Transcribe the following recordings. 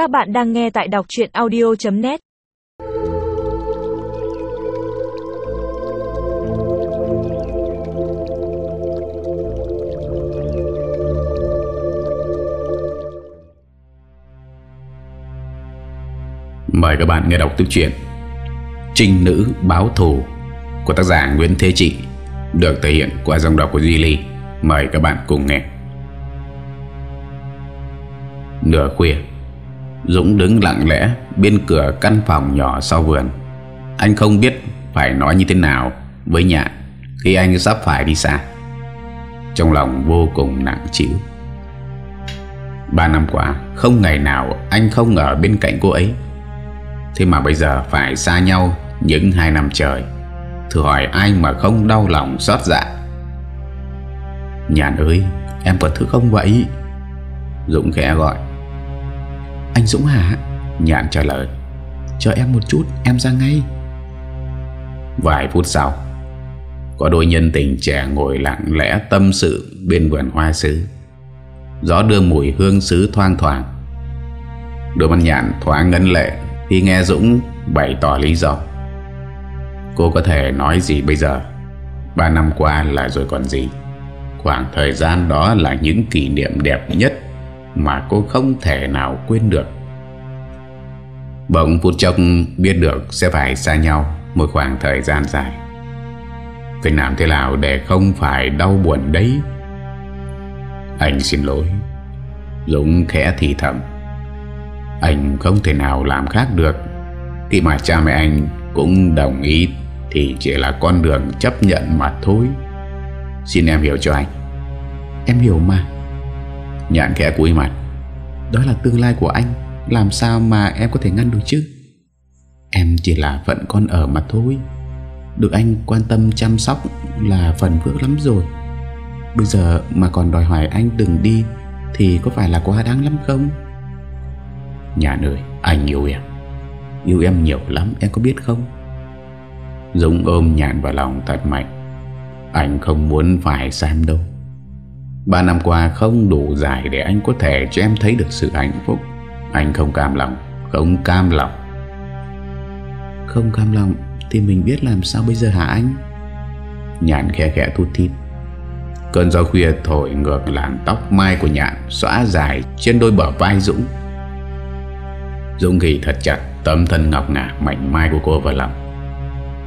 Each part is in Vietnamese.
Các bạn đang nghe tại đọc chuyện audio.net Mời các bạn nghe đọc tiếp truyện Trinh nữ báo thù của tác giả Nguyễn Thế Trị được thể hiện qua dòng đọc của Duy Ly. Mời các bạn cùng nghe. Nửa khuya, Dũng đứng lặng lẽ bên cửa căn phòng nhỏ sau vườn. Anh không biết phải nói như thế nào với Nhạn khi anh sắp phải đi xa. Trong lòng vô cùng nặng chịu. Ba năm qua, không ngày nào anh không ở bên cạnh cô ấy. Thế mà bây giờ phải xa nhau những hai năm trời Thử hỏi ai mà không đau lòng xót dạ Nhàn ơi Em có thứ không vậy Dũng khẽ gọi anh Dũng hả? Nhàn trả lời. Chờ em một chút em ra ngay. Vài phút sau Có đôi nhân tình trẻ ngồi lặng lẽ tâm sự bên vườn hoa sứ. Gió đưa mùi hương sứ thoang thoảng. Đôi mắt nhạn thoáng ngân lệ Khi nghe Dũng bày tỏ lý do. Cô có thể nói gì bây giờ? Ba năm qua là rồi còn gì? Khoảng thời gian đó là những kỷ niệm đẹp nhất mà cô không thể nào quên được. Bỗng phút chốc biết được sẽ phải xa nhau Một khoảng thời gian dài. Phải làm thế nào để không phải đau buồn đấy. Anh xin lỗi. Dũng khẽ thì thầm. Anh không thể nào làm khác được. Khi mà cha mẹ anh cũng đồng ý thì chỉ là con đường chấp nhận mà thôi. Xin em hiểu cho anh. Em hiểu mà. Nhạn khẽ cúi mặt. Đó là tương lai của anh, Làm sao mà em có thể ngăn được chứ? Em chỉ là phận con ở mà thôi. Được anh quan tâm chăm sóc Là phần phước lắm rồi. Bây giờ mà còn đòi hỏi anh đừng đi, Thì có phải là quá đáng lắm không? Nhạn ơi, Anh yêu em. Yêu em nhiều lắm, em có biết không? Dũng ôm nhạn vào lòng thật mạnh. Anh không muốn phải xem đâu. Ba năm qua không đủ dài Để anh có thể cho em thấy được sự hạnh phúc. Anh không cam lòng, Không cam lòng. Không cam lòng Thì mình biết làm sao bây giờ hả anh? Nhạn khẽ khẽ thút thít. Cơn gió khuya thổi ngược làn tóc mai của nhạn Xóa dài trên đôi bờ vai Dũng. Dũng ghi thật chặt Tấm thân ngọc ngà mảnh mai của cô vào lòng.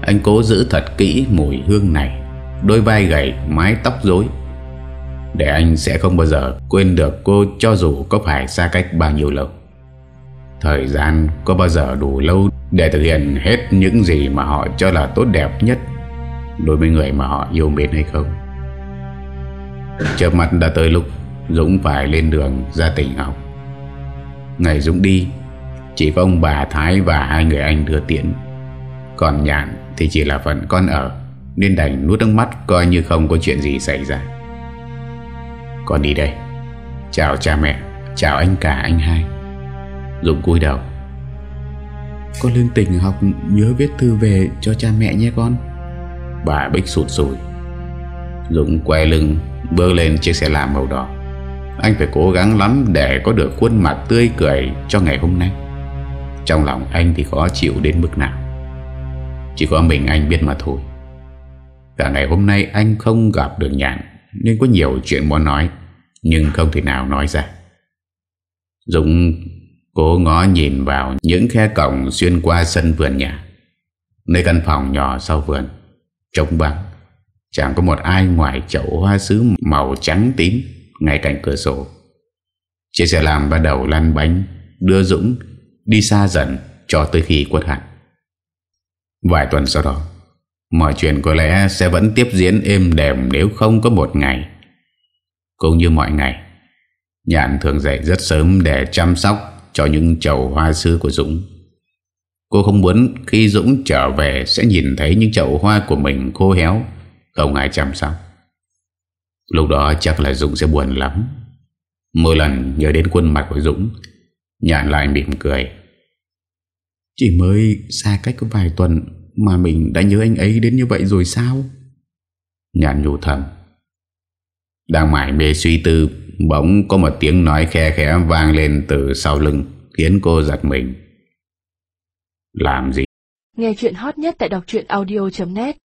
Anh cố giữ thật kỹ mùi hương này. Đôi vai gầy, mái tóc rối. Để anh sẽ không bao giờ quên được cô Cho dù có phải xa cách bao nhiêu lâu. Thời gian có bao giờ đủ lâu Để thực hiện hết những gì mà họ cho là tốt đẹp nhất Đối với người mà họ yêu mến hay không? Chợp mặt đã tới lúc Dũng phải lên đường ra tỉnh học. Ngày Dũng đi, Chỉ có ông bà Thái và hai người anh đưa tiễn. Còn nhàn thì chỉ là phần con ở, Nên đành nuốt nước mắt coi như không có chuyện gì xảy ra. Con đi đây. Chào cha mẹ Chào anh cả anh hai. Dũng cúi đầu. Con lên tỉnh học nhớ viết thư về cho cha mẹ nhé con. Bà Bích sụt sùi. Dũng quay lưng Bước lên chiếc xe làm màu đỏ. Anh phải cố gắng lắm để có được khuôn mặt tươi cười cho ngày hôm nay. Trong lòng anh thì khó chịu đến mức nào. Chỉ có mình anh biết mà thôi. Cả ngày hôm nay anh không gặp được nhạn nên có nhiều chuyện muốn nói, Nhưng không thể nào nói ra. Dũng cố ngó nhìn vào những khe cổng xuyên qua sân vườn nhà. Nơi căn phòng nhỏ sau vườn Trông vắng, Chẳng có một ai ngoài chậu hoa sứ màu trắng tím Ngay cạnh cửa sổ. Chiếc xe làm bắt đầu lăn bánh, Đưa Dũng đi xa dần Cho tới khi quất hẳn Vài tuần sau đó Mọi chuyện có lẽ sẽ vẫn tiếp diễn êm đềm Nếu không có một ngày. Cũng như mọi ngày, Nhạn thường dậy rất sớm để chăm sóc Cho những chậu hoa sư của Dũng. Cô không muốn khi Dũng trở về Sẽ nhìn thấy những chậu hoa của mình khô héo, không ai chăm sóc. Lúc đó chắc là Dũng sẽ buồn lắm. Mỗi lần nhớ đến khuôn mặt của Dũng, Nhạn lại mỉm cười. Chỉ mới xa cách có vài tuần mà mình đã nhớ anh ấy đến như vậy rồi sao? Nhàn nhủ thầm. Đang mải mê suy tư, Bỗng có một tiếng nói khe khẽ vang lên từ sau lưng, Khiến cô giật mình. Làm gì? Nghe chuyện hot nhất tại đọc audio.net